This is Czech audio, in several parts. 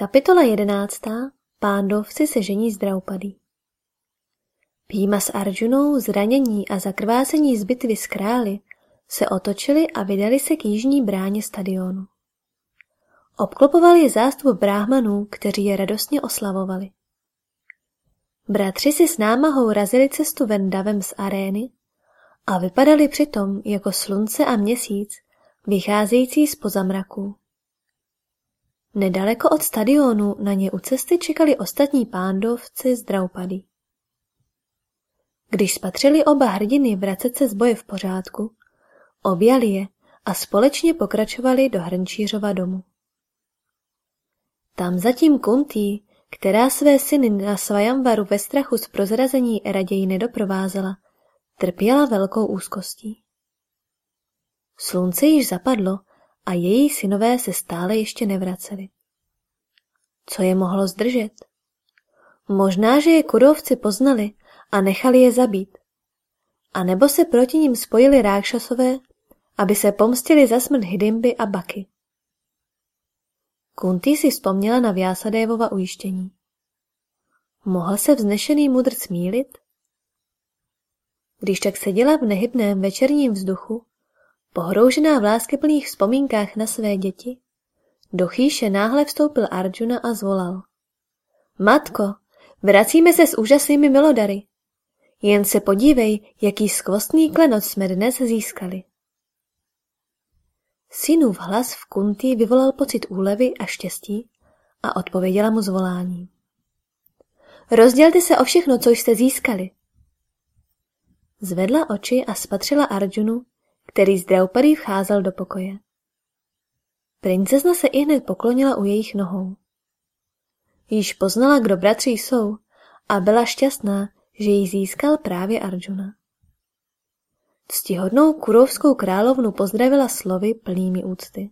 Kapitola jedenáctá. Pándovci se žení z Draupadí. Píma s Arjunou, zranění a zakrvácení z bitvy s králi se otočili a vydali se k jižní bráně stadionu. Obklopovali je zástup bráhmanů, kteří je radostně oslavovali. Bratři si s námahou razili cestu ven davem z arény a vypadali přitom jako slunce a měsíc, vycházející z pozamraků. Nedaleko od stadionu na ně u cesty čekali ostatní pándovci z Draupady. Když spatřili oba hrdiny vracet se z boje v pořádku, objali je a společně pokračovali do Hrnčířova domu. Tam zatím Kuntý, která své syny na Svajamvaru ve strachu z prozrazení raději nedoprovázela, trpěla velkou úzkostí. Slunce již zapadlo a její synové se stále ještě nevraceli. Co je mohlo zdržet? Možná, že je kurovci poznali a nechali je zabít. A nebo se proti ním spojili rákšasové, aby se pomstili za smrt Hidimby a Baky. Kunti si vzpomněla na Vyasadevova ujištění. Mohl se vznešený mudrc mílit? Když tak seděla v nehybném večerním vzduchu, Pohroužená v láskyplných vzpomínkách na své děti, do chýše náhle vstoupil Arjuna a zvolal. Matko, vracíme se s úžasnými milodary. Jen se podívej, jaký skvostný klenot jsme dnes získali. Synův hlas v Kunti vyvolal pocit úlevy a štěstí a odpověděla mu zvolání. Rozdělte se o všechno, co jste získali. Zvedla oči a spatřila Arjunu, který z Draupady vcházel do pokoje. Princezna se i hned poklonila u jejich nohou. Již poznala, kdo bratři jsou a byla šťastná, že ji získal právě Arjuna. Ctihodnou kurovskou královnu pozdravila slovy plnými úcty.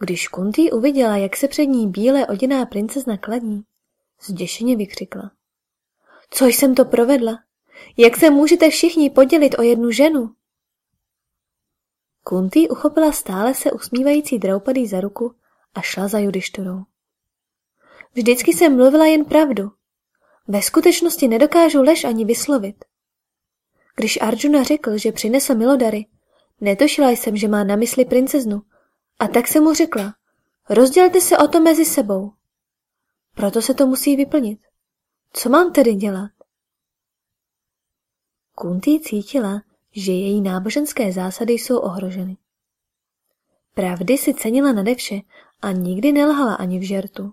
Když Kunti uviděla, jak se před ní bílé oděná princezna kladní, zděšeně vykřikla. Co jsem to provedla? Jak se můžete všichni podělit o jednu ženu? Kunti uchopila stále se usmívající Draupadi za ruku a šla za Judištorou. Vždycky jsem mluvila jen pravdu. Ve skutečnosti nedokážu lež ani vyslovit. Když Arjuna řekl, že přinesl milodary, netušila jsem, že má na mysli princeznu, a tak jsem mu řekla, rozdělte se o to mezi sebou. Proto se to musí vyplnit. Co mám tedy dělat? Kunti cítila, že její náboženské zásady jsou ohroženy. Pravdy si cenila nade vše a nikdy nelhala ani v žertu.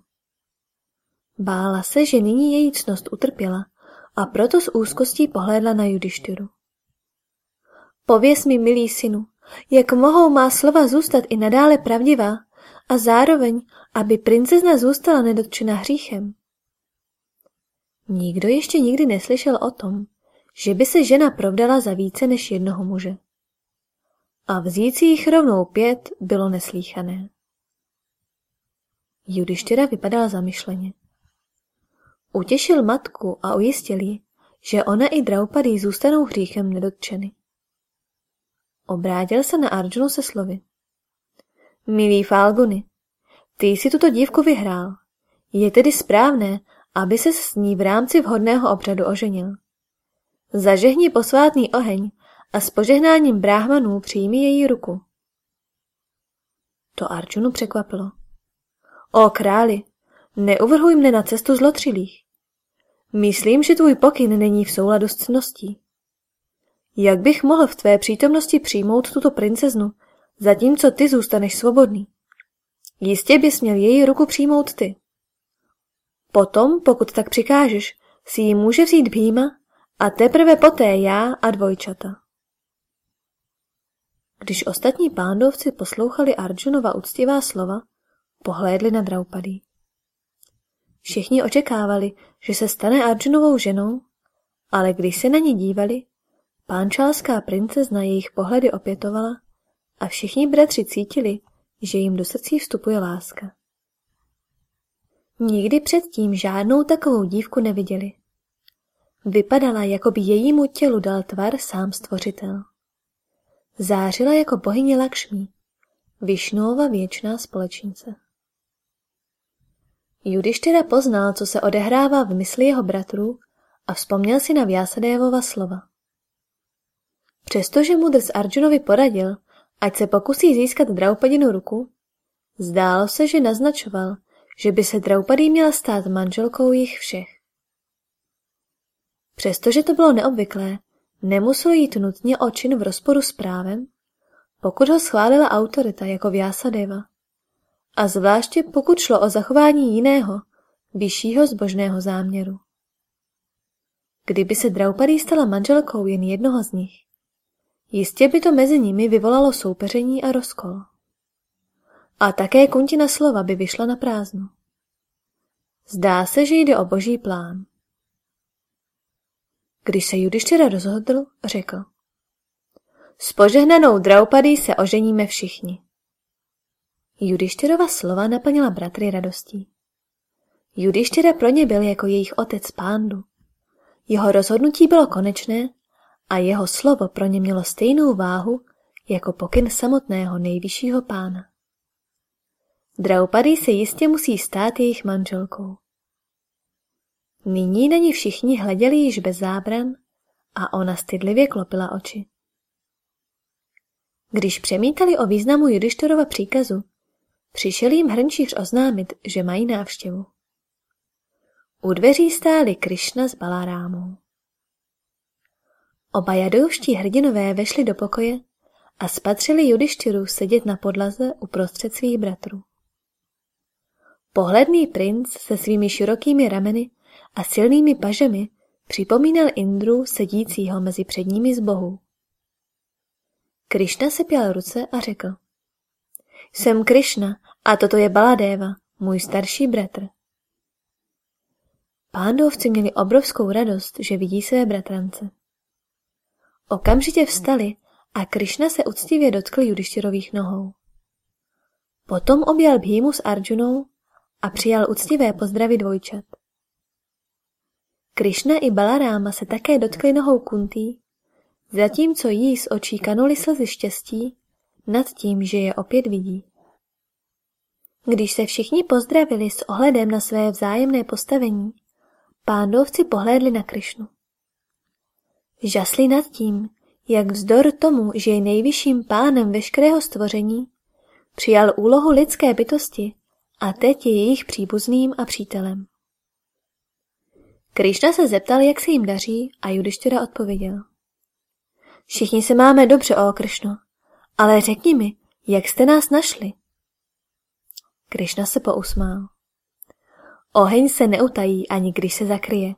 Bála se, že nyní její cnost utrpěla a proto s úzkostí pohlédla na Judištyru. Pověz mi, milý synu, jak mohou má slova zůstat i nadále pravdivá a zároveň, aby princezna zůstala nedotčena hříchem. Nikdo ještě nikdy neslyšel o tom, že by se žena provdala za více než jednoho muže. A vzít si jich rovnou pět bylo neslíchané. Judištěra vypadala zamyšleně. Utěšil matku a ujistil ji, že ona i Draupadi zůstanou hříchem nedotčeny. Obrátil se na Arjunu se slovy. Milý Falguny, ty jsi tuto dívku vyhrál. Je tedy správné, aby se s ní v rámci vhodného obřadu oženil. Zažehni posvátný oheň a s požehnáním bráhmanů přijmi její ruku. To Arčunu překvapilo. O králi, neuvrhuj mne na cestu zlotřilých. Myslím, že tvůj pokyn není v souladu s cností. Jak bych mohl v tvé přítomnosti přijmout tuto princeznu, zatímco ty zůstaneš svobodný? Jistě bys měl její ruku přijmout ty. Potom, pokud tak přikážeš, si ji může vzít Bhýma a teprve poté já a dvojčata. Když ostatní pándovci poslouchali Arjunova úctivá slova, pohlédli na Draupadi. Všichni očekávali, že se stane Arjunovou ženou, ale když se na ní dívali, pánčálská princezna jejich pohledy opětovala a všichni bratři cítili, že jim do srdcí vstupuje láska. Nikdy předtím žádnou takovou dívku neviděli. Vypadala, jako by jejímu tělu dal tvar sám stvořitel. Zářila jako bohyně Lakšmí, Višnova věčná společnice. Judištyra poznal, co se odehrává v mysli jeho bratrů a vzpomněl si na Vyasadevova slova. Přestože mu drs Arjunovi poradil, ať se pokusí získat Draupadinu ruku, zdálo se, že naznačoval, že by se Draupadý měla stát manželkou jich všech. Přestože to bylo neobvyklé, nemuselo jít nutně o čin v rozporu s právem, pokud ho schválila autorita jako Vyasadeva. A zvláště pokud šlo o zachování jiného, vyššího zbožného záměru. Kdyby se Draupadý stala manželkou jen jednoho z nich, jistě by to mezi nimi vyvolalo soupeření a rozkol. A také Kuntina slova by vyšla na prázdno. Zdá se, že jde o boží plán. Když se Judištěra rozhodl, řekl. S požehnanou Draupadý se oženíme všichni. Judištěrova slova naplnila bratry radostí. Judištěra pro ně byl jako jejich otec pándu. Jeho rozhodnutí bylo konečné a jeho slovo pro ně mělo stejnou váhu jako pokyn samotného nejvyššího pána. Draupadi se jistě musí stát jejich manželkou. Nyní na ní všichni hleděli již bez zábran a ona stydlivě klopila oči. Když přemítali o významu Judištorova příkazu, přišel jim hrnčíř oznámit, že mají návštěvu. U dveří stáli Krišna s Balarámou. Oba jadouští hrdinové vešli do pokoje a spatřili Judištyru sedět na podlaze uprostřed svých bratrů. Pohledný princ se svými širokými rameny a silnými pažemi připomínal Indru sedícího mezi předními z. Krišna se pěl ruce a řekl. Jsem Krišna a toto je Baladeva, můj starší bratr. Pándovci měli obrovskou radost, že vidí své bratrance. Okamžitě vstali a Krišna se uctivě dotkl Judištěrových nohou. Potom objal Bhímu s Arjunou a přijal uctivé pozdravy dvojčat. Krišna i Balaráma se také dotkli nohou Kuntý, zatímco jí z očí kanuly slzy štěstí nad tím, že je opět vidí. Když se všichni pozdravili s ohledem na své vzájemné postavení, pándovci pohlédli na Krišnu. Žasli nad tím, jak vzdor tomu, že je nejvyšším pánem veškerého stvoření, přijal úlohu lidské bytosti a teď je jejich příbuzným a přítelem. Krišna se zeptal, jak se jim daří a Judištěra odpověděl. Všichni se máme dobře, o Krišno, ale řekni mi, jak jste nás našli? Krišna se pousmál. Oheň se neutají, ani když se zakryje.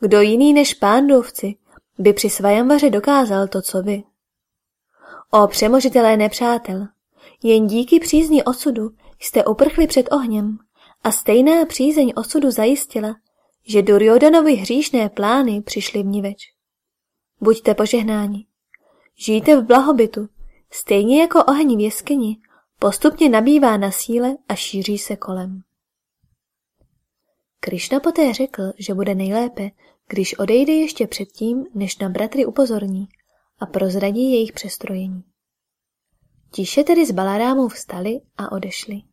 Kdo jiný než pándovci by při svajamvaře dokázal to, co vy. O přemožitelé nepřátel, jen díky přízni osudu jste uprchli před ohněm a stejná přízeň osudu zajistila, že Duryodanovi hříšné plány přišly vniveč. Buďte požehnáni. Žijte v blahobytu, stejně jako oheň v jeskyni, postupně nabývá na síle a šíří se kolem. Krišna poté řekl, že bude nejlépe, když odejde ještě předtím, než na bratry upozorní a prozradí jejich přestrojení. Tiše tedy z Balarámů vstali a odešli.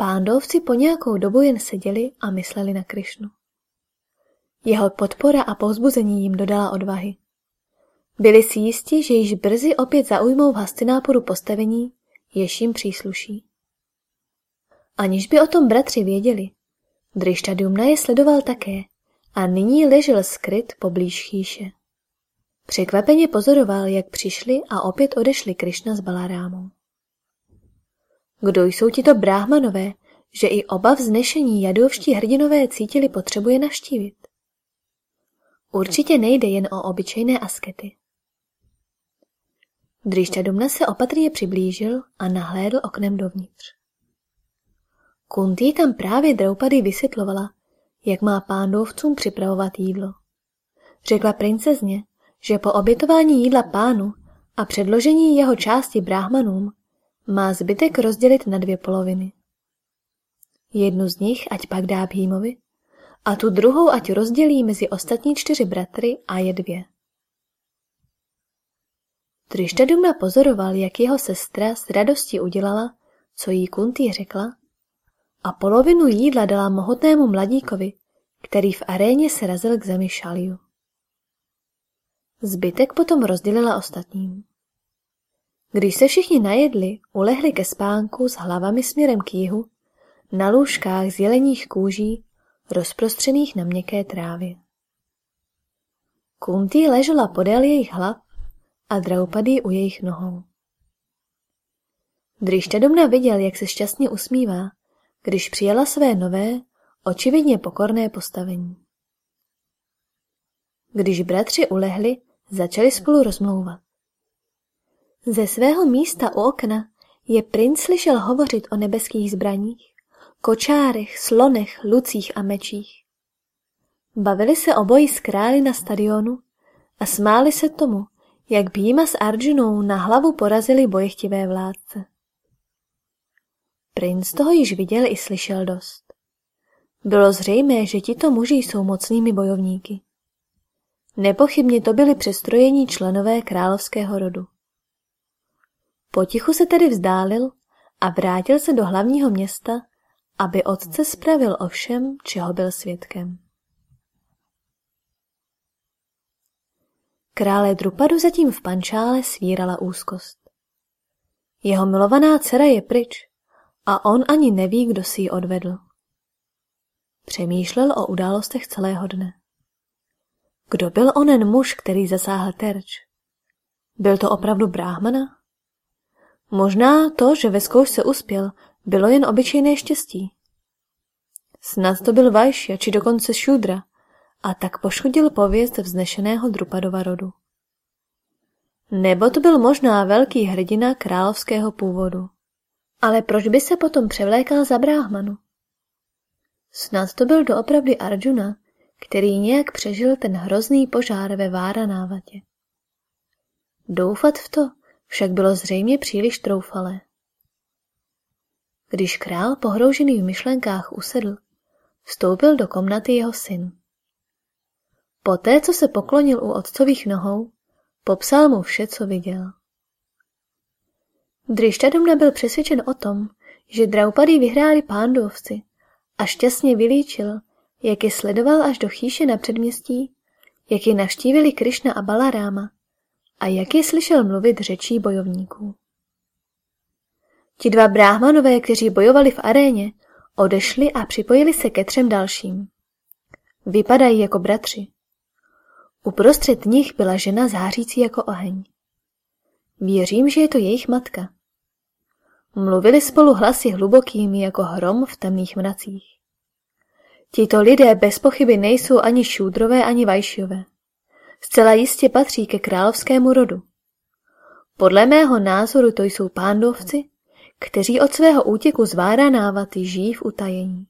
Pándovci po nějakou dobu jen seděli a mysleli na Krišnu. Jeho podpora a povzbuzení jim dodala odvahy. Byli si jisti, že již brzy opět zaujmou v Hastináporu postavení, jež jim přísluší. Aniž by o tom bratři věděli, Drištadumna je sledoval také a nyní ležel skryt poblíž chýše. Překvapeně pozoroval, jak přišli a opět odešli Krišna s Balarámou. Kdo jsou tito bráhmanové, že i oba vznešení jadovští hrdinové cítili potřebuje navštívit? Určitě nejde jen o obyčejné askety. Drišťadumna se opatrně přiblížil a nahlédl oknem dovnitř. Kunti tam právě Draupady vysvětlovala, jak má pándovcům připravovat jídlo. Řekla princezně, že po obětování jídla pánu a předložení jeho části bráhmanům má zbytek rozdělit na dvě poloviny. Jednu z nich ať pak dá Bhímovi a tu druhou ať rozdělí mezi ostatní čtyři bratry a je dvě. Trištadumna pozoroval, jak jeho sestra s radostí udělala, co jí Kuntý řekla, a polovinu jídla dala mohutnému mladíkovi, který v aréně se razil k zemi šaliu. Zbytek potom rozdělila ostatním. Když se všichni najedli, ulehli ke spánku s hlavami směrem k jihu, na lůžkách z jeleních kůží, rozprostřených na měkké trávě. Kunti ležela podél jejich hlav a Draupadi u jejich nohou. Drišťadomna viděl, jak se šťastně usmívá, když přijala své nové, očividně pokorné postavení. Když bratři ulehli, začali spolu rozmlouvat. Ze svého místa u okna je princ slyšel hovořit o nebeských zbraních, kočárech, slonech, lucích a mečích. Bavili se obojí s králi na stadionu a smáli se tomu, jak Bíma s Arjunou na hlavu porazili bojechtivé vládce. Princ toho již viděl i slyšel dost. Bylo zřejmé, že tito muži jsou mocnými bojovníky. Nepochybně to byli přestrojení členové královského rodu. Potichu se tedy vzdálil a vrátil se do hlavního města, aby otce spravil o všem, čeho byl svědkem. Krále Drupadu zatím v pančále svírala úzkost. Jeho milovaná dcera je pryč a on ani neví, kdo si ji odvedl. Přemýšlel o událostech celého dne. Kdo byl onen muž, který zasáhl terč? Byl to opravdu bráhmana? Možná to, že ve zkoušce uspěl, bylo jen obyčejné štěstí. Snad to byl Vajšia, či dokonce Šudra, a tak poškodil pověst vznešeného Drupadova rodu. Nebo to byl možná velký hrdina královského původu. Ale proč by se potom převlékal za bráhmanu? Snad to byl doopravdy Arjuna, který nějak přežil ten hrozný požár ve Váranávatě. Doufat v to však bylo zřejmě příliš troufalé. Když král pohroužený v myšlenkách usedl, vstoupil do komnaty jeho syn. Poté, co se poklonil u otcových nohou, popsal mu vše, co viděl. Drištadumna byl přesvědčen o tom, že Draupadi vyhráli pándovci a šťastně vylíčil, jak je sledoval až do chýše na předměstí, jak je navštívili Krišna a Balaráma a jak je slyšel mluvit řečí bojovníků. Ti dva bráhmanové, kteří bojovali v aréně, odešli a připojili se ke třem dalším. Vypadají jako bratři. Uprostřed nich byla žena zářící jako oheň. Věřím, že je to jejich matka. Mluvili spolu hlasy hlubokými jako hrom v temných mracích. Tito lidé bez pochyby nejsou ani šúdrové, ani vajšiové. Zcela jistě patří ke královskému rodu. Podle mého názoru to jsou pándovci, kteří od svého útěku z Váranávaty žijí v utajení.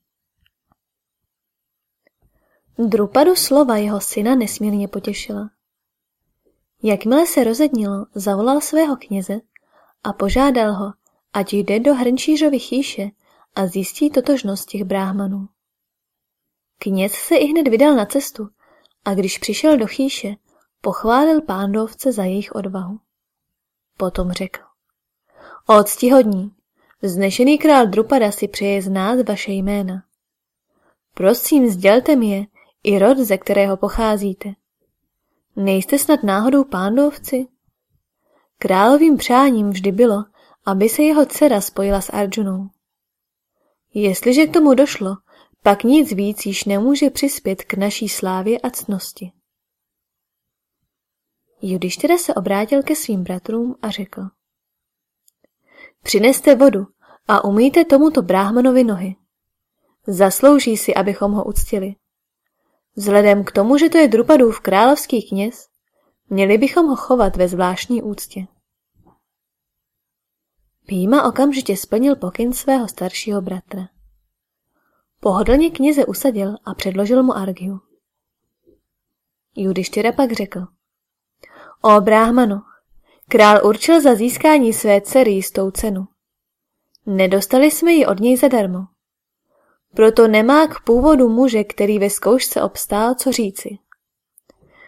Drupadu slova jeho syna nesmírně potěšila. Jakmile se rozednilo, zavolal svého kněze a požádal ho, ať jde do hrnčířovy chýše a zjistí totožnost těch bráhmanů. Kněz se i hned vydal na cestu a když přišel do chýše, pochválil pándovce za jejich odvahu. Potom řekl. O ctihodní, vznešený král Drupada si přeje znát vaše jména. Prosím, sdělte mi je i rod, ze kterého pocházíte. Nejste snad náhodou pándovci? Královým přáním vždy bylo, aby se jeho dcera spojila s Arjunou. Jestliže k tomu došlo, pak nic víc již nemůže přispět k naší slávě a ctnosti. Judištěra se obrátil ke svým bratrům a řekl. Přineste vodu a umýjte tomuto bráhmanovi nohy. Zaslouží si, abychom ho uctili. Vzhledem k tomu, že to je Drupadův královský kněz, měli bychom ho chovat ve zvláštní úctě. Píma okamžitě splnil pokyn svého staršího bratra. Pohodlně kněze usadil a předložil mu argiu. Judištěra pak řekl. O bráhmano, král určil za získání své dcery jistou cenu. Nedostali jsme ji od něj zadarmo. Proto nemá k původu muže, který ve zkoušce obstál, co říci.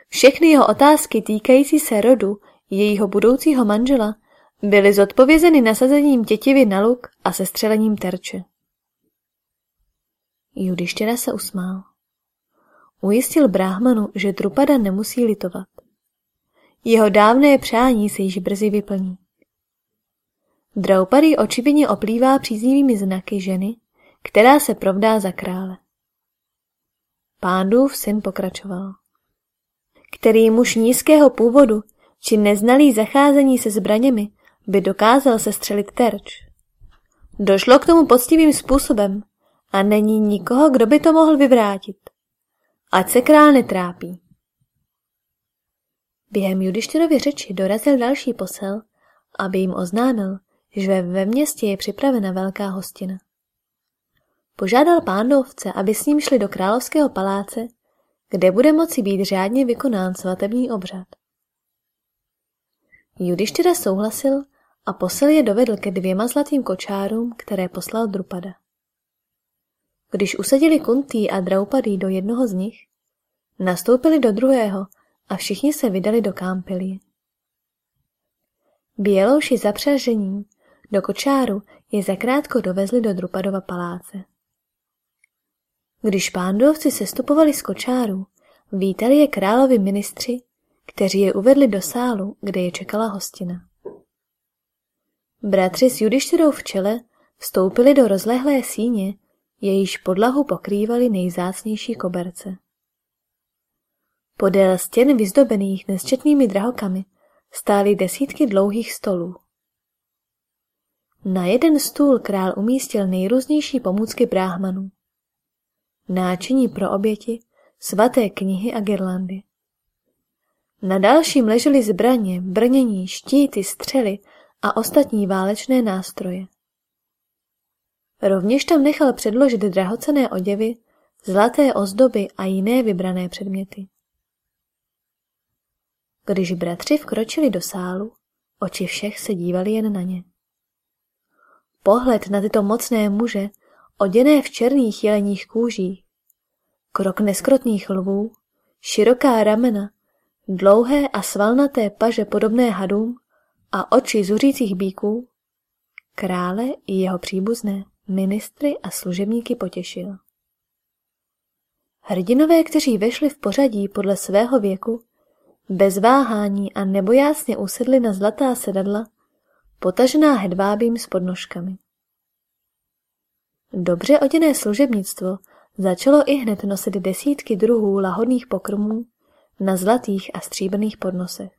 Všechny jeho otázky týkající se rodu jejího budoucího manžela byly zodpovězeny nasazením tětivy na luk a sestřelením terče. Judištěra se usmál. Ujistil bráhmanu, že Drupada nemusí litovat. Jeho dávné přání se již brzy vyplní. Draupadi očividně oplývá příznivými znaky ženy, která se provdá za krále. Pándův syn pokračoval. Který muž nízkého původu či neznalý zacházení se zbraněmi by dokázal se střelit terč. Došlo k tomu poctivým způsobem a není nikoho, kdo by to mohl vyvrátit. Ať se král netrápí. Během Judištyrovy řeči dorazil další posel, aby jim oznámil, že ve městě je připravena velká hostina. Požádal pándovce, aby s ním šli do královského paláce, kde bude moci být řádně vykonán svatební obřad. Judištyra souhlasil a posel je dovedl ke dvěma zlatým kočárům, které poslal Drupada. Když usadili Kuntý a Draupadý do jednoho z nich, nastoupili do druhého a všichni se vydali do Kámpily. Bělouši zapřažení do kočáru je zakrátko dovezli do Drupadova paláce. Když pándovci sestupovali z kočáru, vítali je královi ministři, kteří je uvedli do sálu, kde je čekala hostina. Bratři s Judištěrou v čele vstoupili do rozlehlé síně, jejíž podlahu pokrývaly nejzácnější koberce. Podél stěn vyzdobených nesčetnými drahokami stály desítky dlouhých stolů. Na jeden stůl král umístil nejrůznější pomůcky bráhmanů. Náčiní pro oběti, svaté knihy a girlandy. Na dalším ležely zbraně, brnění, štíty, střely a ostatní válečné nástroje. Rovněž tam nechal předložit drahocené oděvy, zlaté ozdoby a jiné vybrané předměty. Když bratři vkročili do sálu, oči všech se dívali jen na ně. Pohled na tyto mocné muže, oděné v černých jeleních kůžích, krok neskrotných lvů, široká ramena, dlouhé a svalnaté paže podobné hadům a oči zuřících bíků, krále i jeho příbuzné, ministry a služebníky potěšil. Hrdinové, kteří vešli v pořadí podle svého věku, bez váhání a nebojácně usedli na zlatá sedadla, potažená hedvábím s podnožkami. Dobře oděné služebnictvo začalo i hned nosit desítky druhů lahodných pokrmů na zlatých a stříbrných podnosech.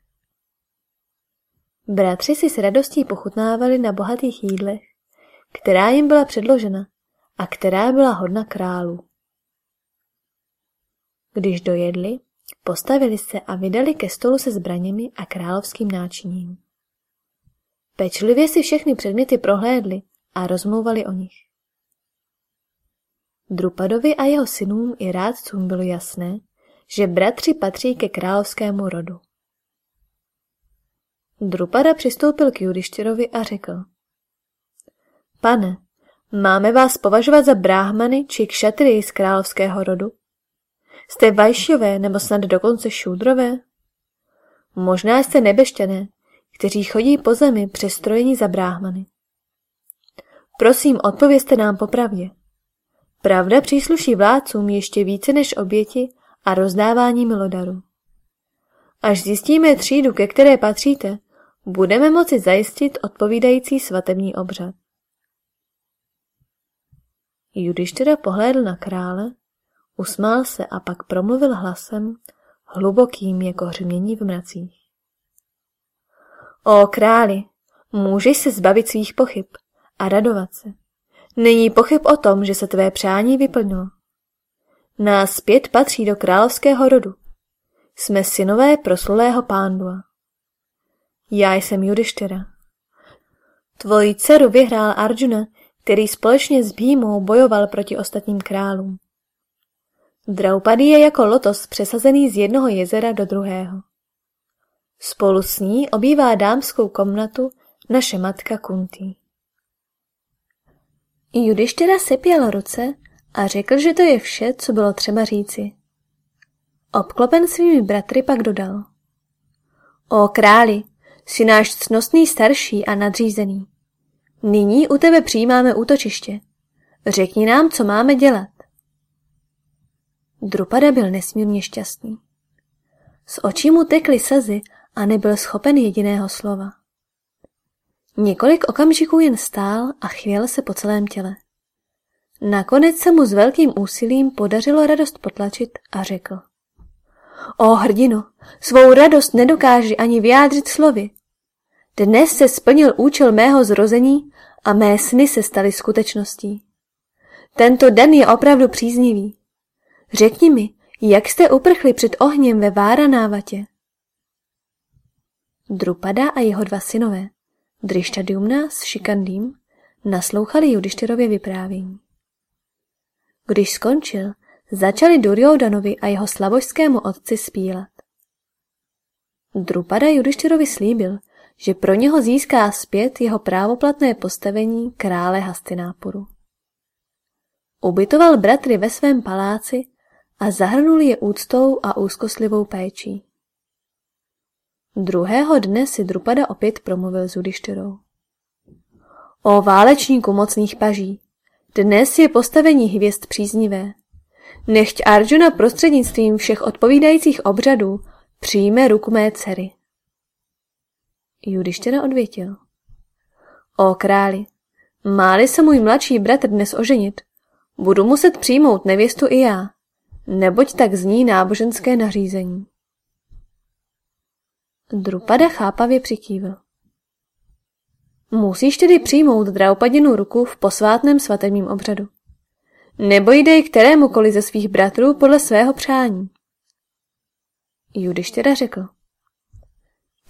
Bratři si s radostí pochutnávali na bohatých jídlech, která jim byla předložena a která byla hodna králu. Když dojedli, postavili se a vydali ke stolu se zbraněmi a královským náčiním. Pečlivě si všechny předměty prohlédli a rozmlouvali o nich. Drupadovi a jeho synům i rádcům bylo jasné, že bratři patří ke královskému rodu. Drupada přistoupil k Judištěrovi a řekl. Pane, máme vás považovat za bráhmany či kšatry z královského rodu? Jste vajšové nebo snad dokonce šůdrové? Možná jste nebešťané, kteří chodí po zemi přestrojení za bráhmany. Prosím, odpovězte nám popravdě. Pravda přísluší vládcům ještě více než oběti a rozdávání milodaru. Až zjistíme třídu, ke které patříte, budeme moci zajistit odpovídající svatební obřad. Judištyra pohlédl na krále, usmál se a pak promluvil hlasem, hlubokým jako hřmění v mracích. O králi, můžeš se zbavit svých pochyb a radovat se. Není pochyb o tom, že se tvé přání vyplnilo. Nás zpět patří do královského rodu. Jsme synové proslulého pándua. Já jsem Judištěra. Tvoji dceru vyhrál Arjuna, který společně s Bhímou bojoval proti ostatním králům. Draupadi je jako lotos přesazený z jednoho jezera do druhého. Spolu s ní obývá dámskou komnatu naše matka Kunti. Judištěra sepěl ruce a řekl, že to je vše, co bylo třeba říci. Obklopen svými bratry pak dodal. O králi, jsi náš cnostný starší a nadřízený. Nyní u tebe přijímáme útočiště. Řekni nám, co máme dělat. Drupada byl nesmírně šťastný. Z očí mu tekly slzy a nebyl schopen jediného slova. Několik okamžiků jen stál a chvěl se po celém těle. Nakonec se mu s velkým úsilím podařilo radost potlačit a řekl. O hrdino, svou radost nedokáži ani vyjádřit slovy. Dnes se splnil účel mého zrození a mé sny se staly skutečností. Tento den je opravdu příznivý. Řekni mi, jak jste uprchli před ohněm ve Váranávatě? Drupada a jeho dva synové, Drištadumna s Šikandým, naslouchali Judištyrově vyprávění. Když skončil, začali Duryodanovi a jeho slavožskému otci spílat. Drupada Judištyrovi slíbil, že pro něho získá zpět jeho právoplatné postavení krále Hastináporu. Ubytoval bratry ve svém paláci a zahrnul je úctou a úzkoslivou péčí. Druhého dne si Drupada opět promluvil s Judištyrou. O válečníku mocných paží, dnes je postavení hvězd příznivé. Nechť Arjuna prostřednictvím všech odpovídajících obřadů přijme ruku mé dcery. Judištěra odvětil. O králi, máli se můj mladší bratr dnes oženit, budu muset přijmout nevěstu i já, neboť tak zní náboženské nařízení. Drupada chápavě přikývil. Musíš tedy přijmout Draupadinu ruku v posvátném svatebním obřadu. Nebo jdej kterémukoliv ze svých bratrů podle svého přání. Judištěra řekl.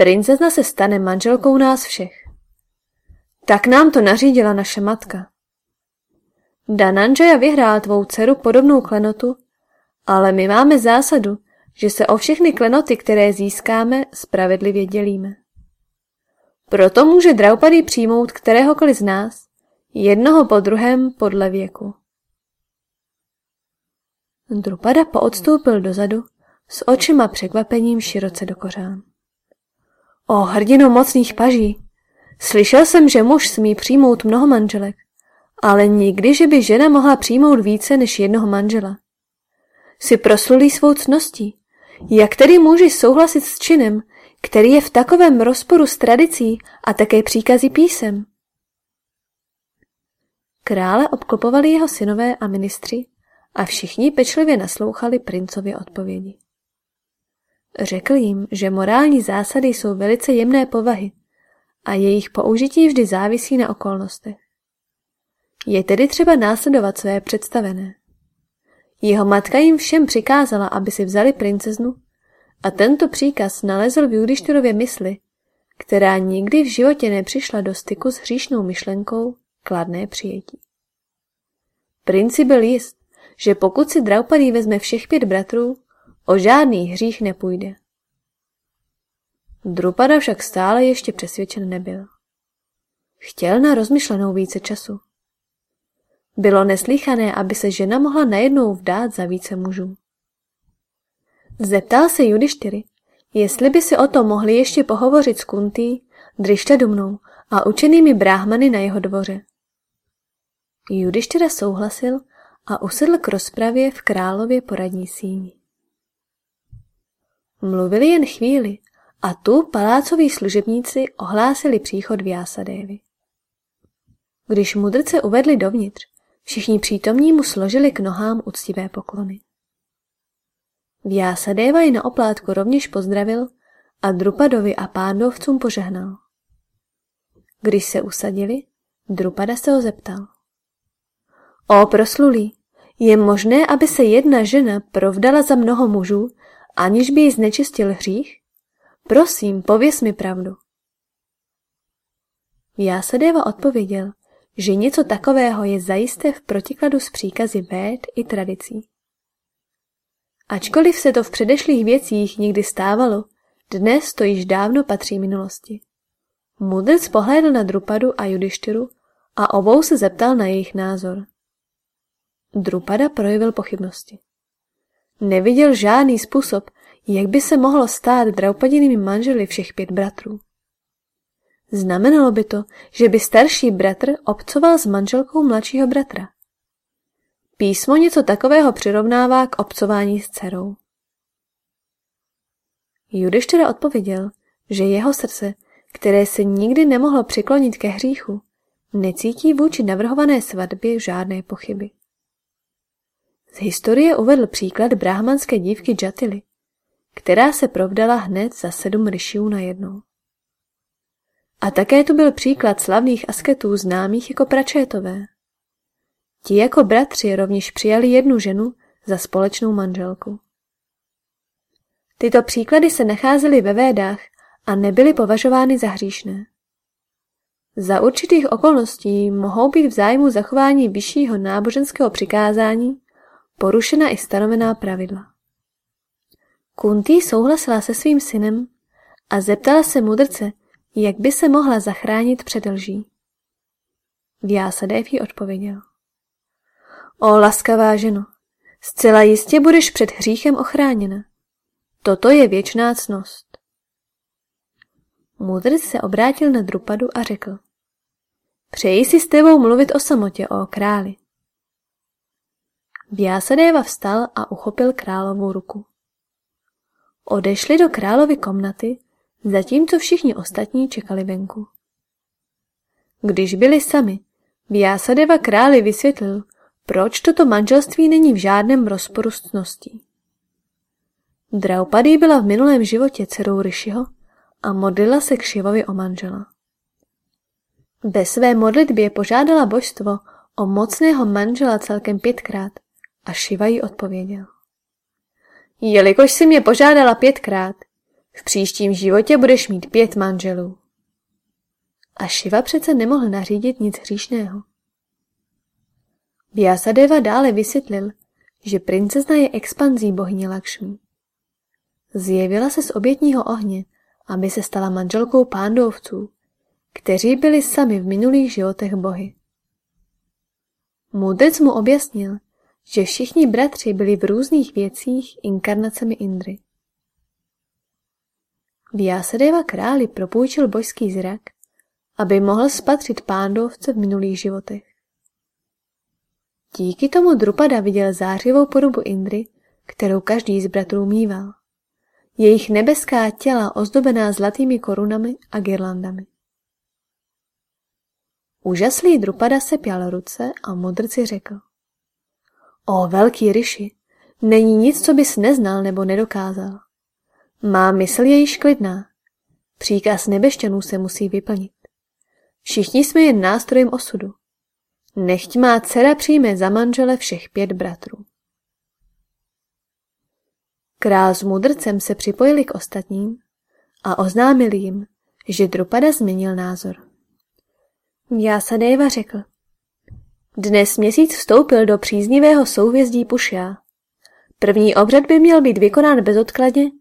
Princezna se stane manželkou nás všech. Tak nám to nařídila naše matka. Dananjaya vyhrál tvou dceru podobnou klenotu, ale my máme zásadu, že se o všechny klenoty, které získáme, spravedlivě dělíme. Proto může Draupadi přijmout kteréhokoliv z nás, jednoho po druhém podle věku. Drupada poodstoupil dozadu, s očima překvapením široce do kořán. O hrdinu mocných paží! Slyšel jsem, že muž smí přijmout mnoho manželek, ale nikdy, že by žena mohla přijmout více než jednoho manžela. Si proslulý svou cností. Jak tedy můžeš souhlasit s činem, který je v takovém rozporu s tradicí a také příkazy písem? Krále obklopovali jeho synové a ministři a všichni pečlivě naslouchali princově odpovědi. Řekl jim, že morální zásady jsou velice jemné povahy a jejich použití vždy závisí na okolnostech. Je tedy třeba následovat své představené. Jeho matka jim všem přikázala, aby si vzali princeznu a tento příkaz nalezl v Judištyrově mysli, která nikdy v životě nepřišla do styku s hříšnou myšlenkou kladné přijetí. Princi byl jist, že pokud si Draupadý vezme všech pět bratrů, O žádný hřích nepůjde. Drupada však stále ještě přesvědčen nebyl. Chtěl na rozmyšlenou více času. Bylo neslíchané, aby se žena mohla najednou vdát za více mužů. Zeptal se Judištyry, jestli by si o tom mohli ještě pohovořit s Kuntý, Drištadumnou a učenými bráhmany na jeho dvoře. Judištyra souhlasil a usedl k rozpravě v králově poradní síni. Mluvili jen chvíli a tu palácoví služebníci ohlásili příchod Vyasadevy. Když mudrce uvedli dovnitř, všichni přítomní mu složili k nohám uctivé poklony. Vyasadeva ji na oplátku rovněž pozdravil a Drupadovi a pándovcům požehnal. Když se usadili, Drupada se ho zeptal. O proslulý, je možné, aby se jedna žena provdala za mnoho mužů aniž by ji znečistil hřích? Prosím, pověs mi pravdu. Jásadeva odpověděl, že něco takového je zajisté v protikladu s příkazy véd i tradicí. Ačkoliv se to v předešlých věcích někdy stávalo, dnes to již dávno patří minulosti. Mudrc pohlédl na Drupadu a Judištyru a obou se zeptal na jejich názor. Drupada projevil pochybnosti. Neviděl žádný způsob, jak by se mohlo stát Draupadinými manželi všech pět bratrů. Znamenalo by to, že by starší bratr obcoval s manželkou mladšího bratra. Písmo něco takového přirovnává k obcování s dcerou. Judištěra odpověděl, že jeho srdce, které se nikdy nemohlo přiklonit ke hříchu, necítí vůči navrhované svatbě žádné pochyby. Z historie uvedl příklad brahmanské dívky Jatily, která se provdala hned za sedm ryšiů najednou. A také tu byl příklad slavných asketů známých jako pračétové. Ti jako bratři rovněž přijali jednu ženu za společnou manželku. Tyto příklady se nacházely ve Védách a nebyly považovány za hříšné. Za určitých okolností mohou být v zájmu zachování vyššího náboženského přikázání porušena i stanovená pravidla. Kunti souhlasila se svým synem a zeptala se mudrce, jak by se mohla zachránit před lží. Vyasadev jí odpověděl. O laskavá ženo, zcela jistě budeš před hříchem ochráněna. Toto je věčná cnost. Mudrc se obrátil na Drupadu a řekl. Přeji si s tebou mluvit o samotě, o králi. Vyasadeva vstal a uchopil královou ruku. Odešli do královy komnaty, zatímco všichni ostatní čekali venku. Když byli sami, Vyasadeva králi vysvětlil, proč toto manželství není v žádném rozporu s cností. Draupadi byla v minulém životě dcerou Rishiho a modlila se k Šivovi o manžela. Ve své modlitbě požádala božstvo o mocného manžela celkem pětkrát a Šiva jí odpověděl. Jelikož si mě požádala pětkrát, v příštím životě budeš mít pět manželů. A Šiva přece nemohl nařídit nic hříšného. Vyasadeva dále vysvětlil, že princezna je expanzí bohyně Lakšmi. Zjevila se z obětního ohně, aby se stala manželkou pándovců, kteří byli sami v minulých životech bohy. Mudrc mu objasnil, že všichni bratři byli v různých věcích inkarnacemi Indry. Vyasadeva králi propůjčil božský zrak, aby mohl spatřit pándovce v minulých životech. Díky tomu Drupada viděl zářivou podobu Indry, kterou každý z bratrů mýval. Jejich nebeská těla ozdobená zlatými korunami a girlandami. Úžaslý Drupada se pěl ruce a modrci řekl. O velký ryši, není nic, co bys neznal nebo nedokázal. Má mysl je již klidná. Příkaz nebešťanů se musí vyplnit. Všichni jsme jen nástrojem osudu. Nechť má dcera přijme za manžele všech pět bratrů. Král s mudrcem se připojili k ostatním a oznámili jim, že Drupada změnil názor. Jásadeva řekl, dnes měsíc vstoupil do příznivého souhvězdí Pušia. První obřad by měl být vykonán bezodkladně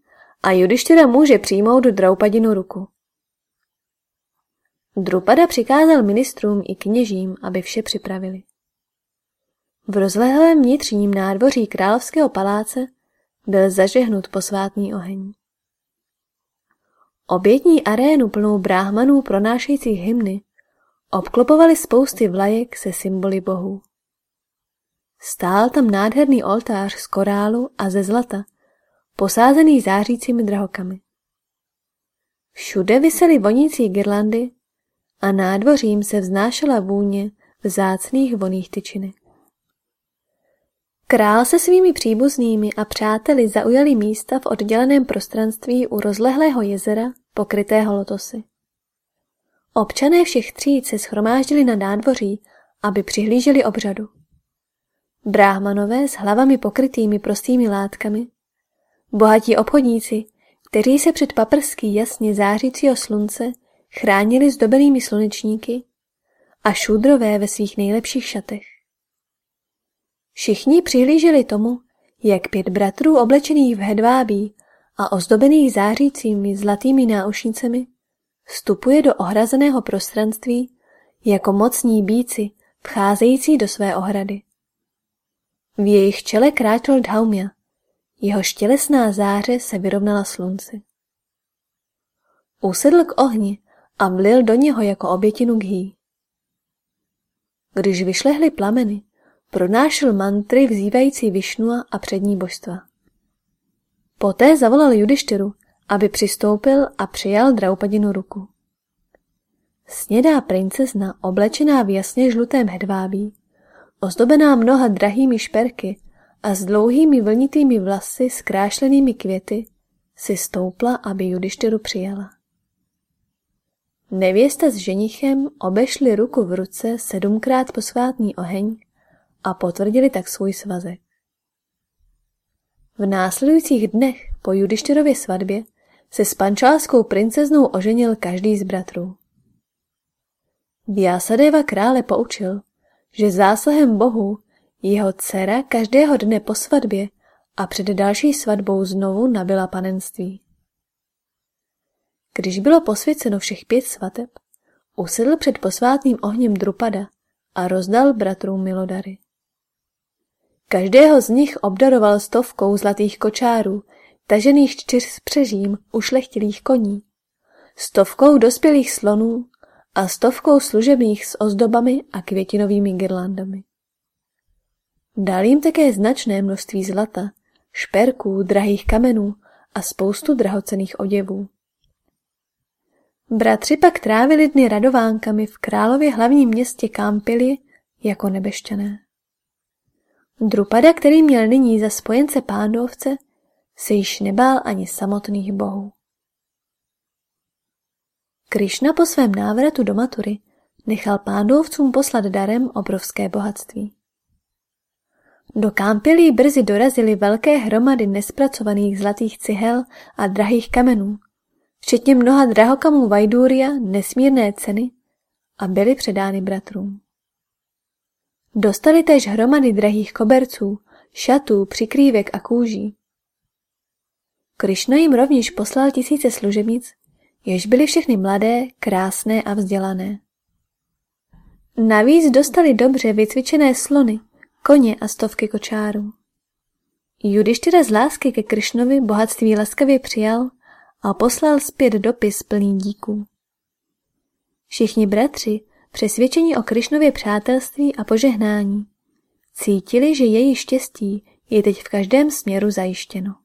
a Judištěra může přijmout Draupadinu ruku. Drupada přikázal ministrům i kněžím, aby vše připravili. V rozlehlém vnitřním nádvoří královského paláce byl zažehnut posvátný oheň. Obětní arénu plnou bráhmanů pronášejících hymny obklopovali spousty vlajek se symboly bohů. Stál tam nádherný oltář z korálu a ze zlata, posázený zářícími drahokamy. Všude visely vonící girlandy a nádvořím se vznášela vůně vzácných voných tyčinek. Král se svými příbuznými a přáteli zaujali místa v odděleném prostranství u rozlehlého jezera, pokrytého lotosy. Občané všech tříd se schromáždili na nádvoří, aby přihlíželi obřadu. Bráhmanové s hlavami pokrytými prostými látkami, bohatí obchodníci, kteří se před paprský jasně zářícího slunce chránili zdobenými slunečníky a šudrové ve svých nejlepších šatech. Všichni přihlíželi tomu, jak pět bratrů oblečených v hedvábí a ozdobených zářícími zlatými náušnicemi vstupuje do ohrazeného prostranství jako mocní bíci vcházející do své ohrady. V jejich čele kráčel Dhaumya, jeho štělesná záře se vyrovnala slunci. Usedl k ohni a vlil do něho jako obětinu ghý. Když vyšlehly plameny, pronášel mantry vzývající Višnua a přední božstva. Poté zavolal Judištyru, aby přistoupil a přijal Draupadinu ruku. Snědá princezna, oblečená v jasně žlutém hedvábí, ozdobená mnoha drahými šperky a s dlouhými vlnitými vlasy s krášlenými květy, si stoupla, aby Judištyru přijala. Nevěsta s ženichem obešli ruku v ruce sedmkrát posvátný oheň a potvrdili tak svůj svazek. V následujících dnech po Judištyrově svatbě se s pančálskou princeznou oženil každý z bratrů. Vyasadeva krále poučil, že zásahem bohu jeho dcera každého dne po svatbě a před další svatbou znovu nabila panenství. Když bylo posvěceno všech pět svateb, usedl před posvátným ohněm Drupada a rozdal bratrům milodary. Každého z nich obdaroval stovkou zlatých kočárů, tažených čtyř s přežím ušlechtilých koní, stovkou dospělých slonů a stovkou služebných s ozdobami a květinovými girlandami. Dal jim také značné množství zlata, šperků, drahých kamenů a spoustu drahocených oděvů. Bratři pak trávili dny radovánkami v králově hlavním městě Kámpili jako nebešťané. Drupada, který měl nyní za spojence pándovce, se již nebál ani samotných bohů. Krišna po svém návratu do Matury nechal pándovcům poslat darem obrovské bohatství. Do Kámpilí brzy dorazily velké hromady nespracovaných zlatých cihel a drahých kamenů, včetně mnoha drahokamů Vajdúria nesmírné ceny a byly předány bratrům. Dostali též hromady drahých koberců, šatů, přikrývek a kůží. Krišna jim rovněž poslal tisíce služebnic, jež byly všechny mladé, krásné a vzdělané. Navíc dostali dobře vycvičené slony, koně a stovky kočárů. Judištyra z lásky ke Krišnovi bohatství laskavě přijal a poslal zpět dopis plný díků. Všichni bratři, přesvědčení o Krišnově přátelství a požehnání, cítili, že její štěstí je teď v každém směru zajištěno.